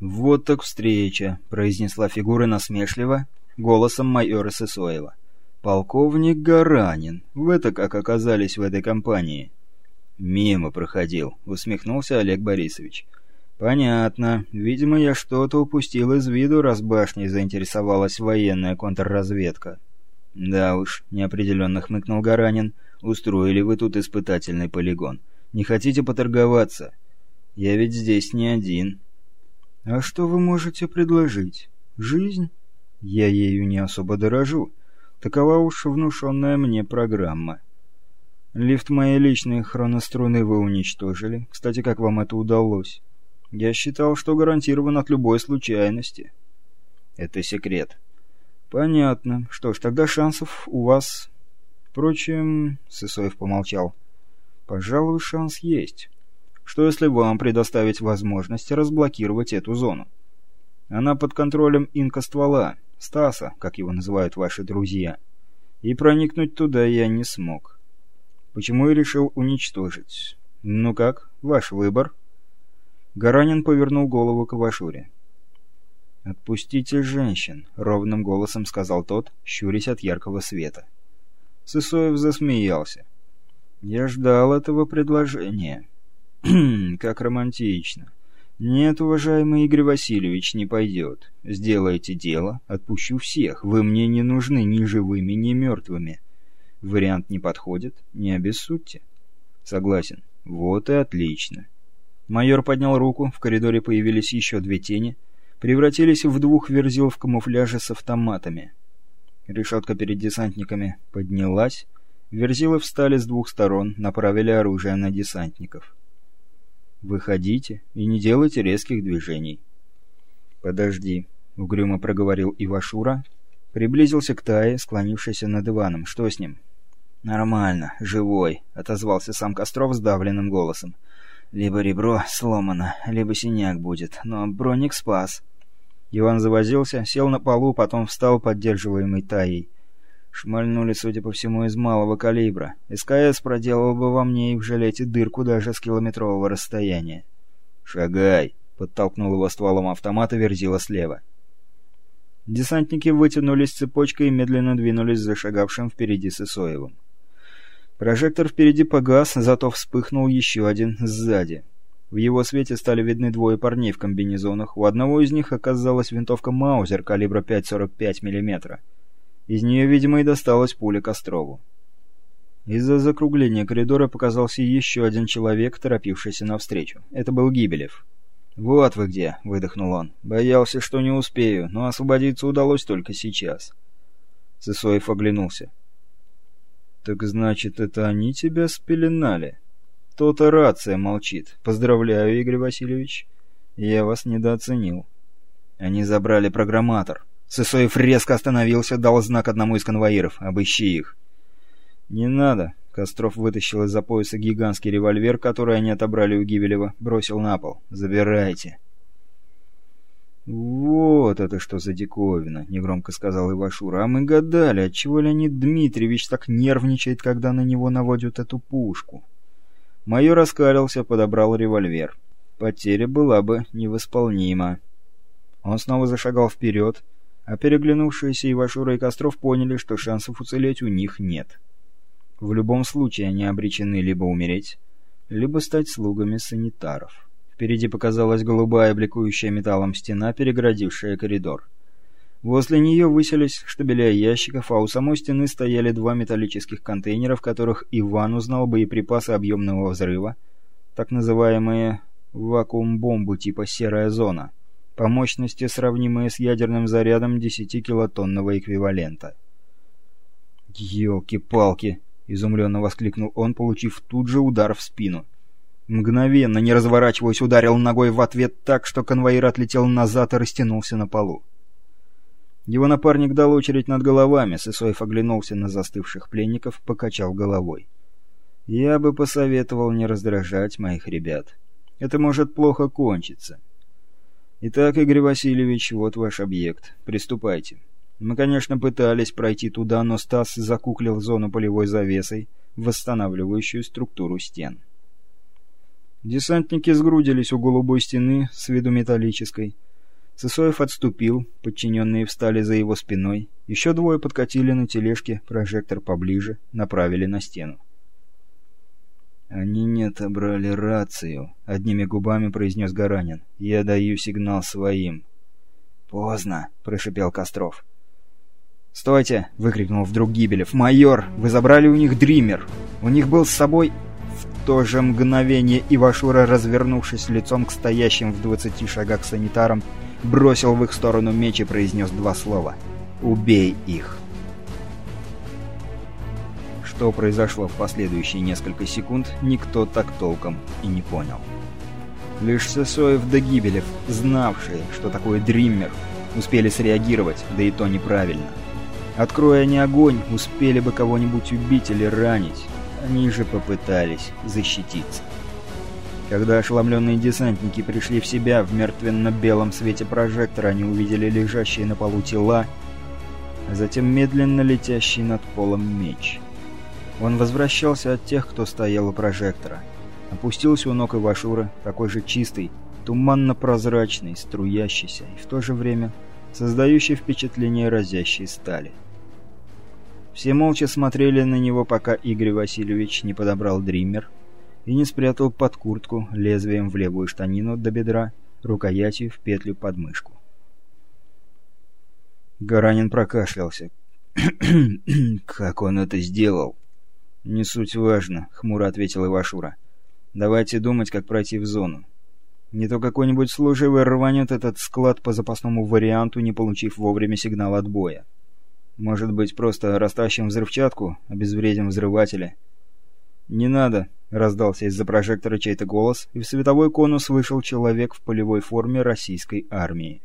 «Вот так встреча», — произнесла фигура насмешливо, голосом майора Сысоева. «Полковник Гаранин. Вы-то как оказались в этой компании?» «Мимо проходил», — усмехнулся Олег Борисович. «Понятно. Видимо, я что-то упустил из виду, раз башней заинтересовалась военная контрразведка». «Да уж», — неопределенно хмыкнул Гаранин, — «устроили вы тут испытательный полигон. Не хотите поторговаться? Я ведь здесь не один». «А что вы можете предложить? Жизнь? Я ею не особо дорожу. Такова уж внушенная мне программа». «Лифт моей личной хроноструны вы уничтожили. Кстати, как вам это удалось?» Я считал, что гарантирован от любой случайности. Это секрет. Понятно. Что ж, тогда шансов у вас... Впрочем, Сысоев помолчал. Пожалуй, шанс есть. Что если вам предоставить возможность разблокировать эту зону? Она под контролем инка-ствола, Стаса, как его называют ваши друзья. И проникнуть туда я не смог. Почему я решил уничтожить? Ну как, ваш выбор. Гаранин повернул голову к Авашуре. «Отпустите женщин», — ровным голосом сказал тот, щурясь от яркого света. Сысоев засмеялся. «Я ждал этого предложения. как романтично. Нет, уважаемый Игорь Васильевич, не пойдет. Сделайте дело, отпущу всех. Вы мне не нужны ни живыми, ни мертвыми. Вариант не подходит, не обессудьте». «Согласен. Вот и отлично». Майор поднял руку, в коридоре появились еще две тени, превратились в двух верзил в камуфляже с автоматами. Решетка перед десантниками поднялась, верзилы встали с двух сторон, направили оружие на десантников. «Выходите и не делайте резких движений». «Подожди», — угрюмо проговорил Ивашура, приблизился к Тае, склонившейся над диваном. «Что с ним?» «Нормально, живой», — отозвался сам Костров сдавленным голосом. Либо ребро сломано, либо синяк будет, но броник спас. Иван завозился, сел на полу, потом встал, поддерживаемый Таей. Шмальнули, судя по всему, из малого калибра. СКС проделал бы во мне и в жилете дырку даже с километрового расстояния. «Шагай!» — подтолкнул его стволом автомата Верзила слева. Десантники вытянулись цепочкой и медленно двинулись за шагавшим впереди Сысоевым. Прожектор впереди погас, зато вспыхнул еще один сзади. В его свете стали видны двое парней в комбинезонах. У одного из них оказалась винтовка Маузер калибра 5,45 мм. Из нее, видимо, и досталась пуля Кострову. Из-за закругления коридора показался еще один человек, торопившийся навстречу. Это был Гибелев. «Вот вы где!» — выдохнул он. «Боялся, что не успею, но освободиться удалось только сейчас». Сысоев оглянулся. «Так значит, это они тебя спеленали?» «То-то рация молчит. Поздравляю, Игорь Васильевич. Я вас недооценил». Они забрали программатор. Сысоев резко остановился, дал знак одному из конвоиров. «Обыщи их». «Не надо». Костров вытащил из-за пояса гигантский револьвер, который они отобрали у Гибелева, бросил на пол. «Забирайте». «Вот это что за диковина!» — негромко сказал Ивашура. «А мы гадали, отчего Леонид Дмитриевич так нервничает, когда на него наводят эту пушку?» Майор раскалился, подобрал револьвер. Потеря была бы невосполнима. Он снова зашагал вперед, а переглянувшиеся Ивашура и Костров поняли, что шансов уцелеть у них нет. В любом случае они обречены либо умереть, либо стать слугами санитаров. Впереди показалась голубая, бликующая металлом стена, перегородившая коридор. Возле нее высились штабеля ящиков, а у самой стены стояли два металлических контейнера, в которых Иван узнал боеприпасы объемного взрыва, так называемые вакуум-бомбы типа «серая зона», по мощности сравнимые с ядерным зарядом 10-килотонного эквивалента. «Елки-палки!» — изумленно воскликнул он, получив тут же удар в спину. Мгновенно, не разворачиваясь, ударил ногой в ответ так, что конвоир отлетел назад и растянулся на полу. Его напарник дал очередь над головами, Сысоев оглянулся на застывших пленников, покачал головой. «Я бы посоветовал не раздражать моих ребят. Это может плохо кончиться. Итак, Игорь Васильевич, вот ваш объект. Приступайте. Мы, конечно, пытались пройти туда, но Стас закуклил зону полевой завесой, восстанавливающую структуру стен». Десантники сгрудились у голубой стены с виду металлической. Сысоев отступил, подчиненные встали за его спиной, еще двое подкатили на тележке прожектор поближе, направили на стену. «Они не отобрали рацию», — одними губами произнес Гаранин. «Я даю сигнал своим». «Поздно», — прошипел Костров. «Стойте!» — выкрикнул вдруг Гибелев. «Майор, вы забрали у них дример! У них был с собой...» В то же мгновение Ивашура, развернувшись лицом к стоящим в двадцати шагах санитарам, бросил в их сторону меч и произнес два слова. «Убей их!» Что произошло в последующие несколько секунд, никто так толком и не понял. Лишь Сесоев да Гибелев, знавшие, что такое дриммер, успели среагировать, да и то неправильно. Откроя они огонь, успели бы кого-нибудь убить или ранить. Они же попытались защититься. Когда ошеломленные десантники пришли в себя, в мертвенно-белом свете прожектора они увидели лежащие на полу тела, а затем медленно летящий над полом меч. Он возвращался от тех, кто стоял у прожектора. Опустился у ног Ивашура, такой же чистый, туманно-прозрачный, струящийся и в то же время создающий впечатление разящей стали. Все молча смотрели на него, пока Игорь Васильевич не подобрал дриммер и не спрятал под куртку лезвием в левую штанину до бедра, рукоятью в петлю под мышку. Гаранин прокашлялся. «Как он это сделал?» «Не суть важно», — хмуро ответил Ивашура. «Давайте думать, как пройти в зону. Не то какой-нибудь служивый рванет этот склад по запасному варианту, не получив вовремя сигнал отбоя. Может быть, просто растащим взрывчатку, обезвредим взрыватели?» «Не надо», — раздался из-за прожектора чей-то голос, и в световой конус вышел человек в полевой форме российской армии.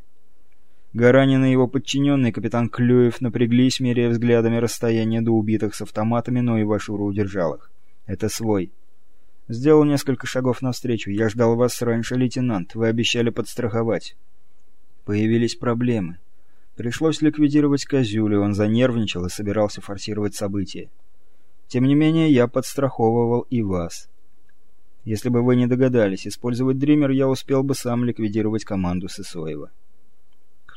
Гаранин и его подчиненный капитан Клюев напряглись, меряя взглядами расстояние до убитых с автоматами, но Ивашура удержал их. «Это свой». «Сделал несколько шагов навстречу. Я ждал вас раньше, лейтенант. Вы обещали подстраховать». Появились проблемы. Пришлось ликвидировать Козюлю, он занервничал и собирался форсировать события. Тем не менее, я подстраховывал и вас. Если бы вы не догадались использовать Дример, я успел бы сам ликвидировать команду Сысоева.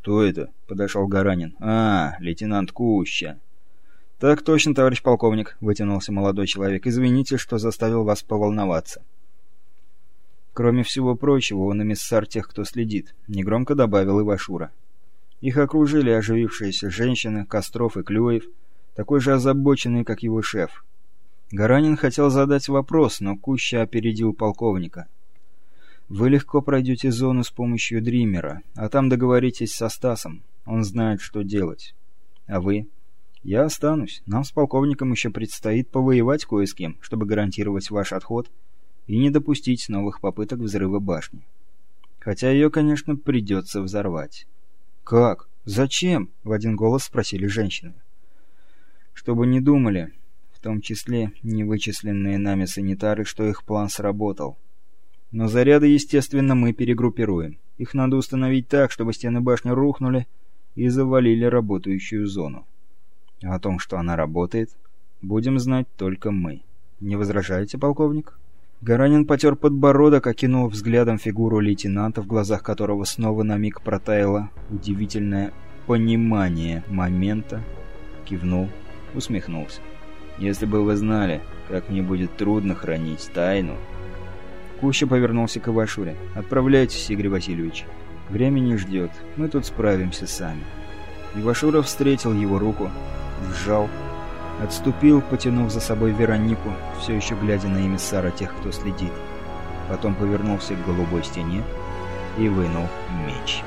«Кто это?» — подошел Гаранин. «А, лейтенант Куща». «Так точно, товарищ полковник», — вытянулся молодой человек. «Извините, что заставил вас поволноваться». Кроме всего прочего, он эмиссар тех, кто следит, — негромко добавил Ивашура. Их окружили оживившиеся женщины, Костров и Клюев — такой же озабоченный, как его шеф. Гаранин хотел задать вопрос, но Куща опередил полковника. «Вы легко пройдете зону с помощью Дримера, а там договоритесь со Стасом. Он знает, что делать. А вы?» «Я останусь. Нам с полковником еще предстоит повоевать кое с кем, чтобы гарантировать ваш отход и не допустить новых попыток взрыва башни. Хотя ее, конечно, придется взорвать». «Как? Зачем?» — в один голос спросили женщины. Чтобы не думали, в том числе невычисленные нами санитары, что их план сработал. Но заряды, естественно, мы перегруппируем. Их надо установить так, чтобы стены башни рухнули и завалили работающую зону. А о том, что она работает, будем знать только мы. Не возражаете, полковник? Гаранин потер подбородок, окинул взглядом фигуру лейтенанта, в глазах которого снова на миг протаяло удивительное понимание момента, кивнул усмехнулся. «Если бы вы знали, как мне будет трудно хранить тайну...» Куща повернулся к Ивашуре. «Отправляйтесь, Игорь Васильевич. Время не ждет. Мы тут справимся сами». Ивашура встретил его руку, сжал, отступил, потянув за собой Веронику, все еще глядя на эмиссара тех, кто следит. Потом повернулся к голубой стене и вынул меч.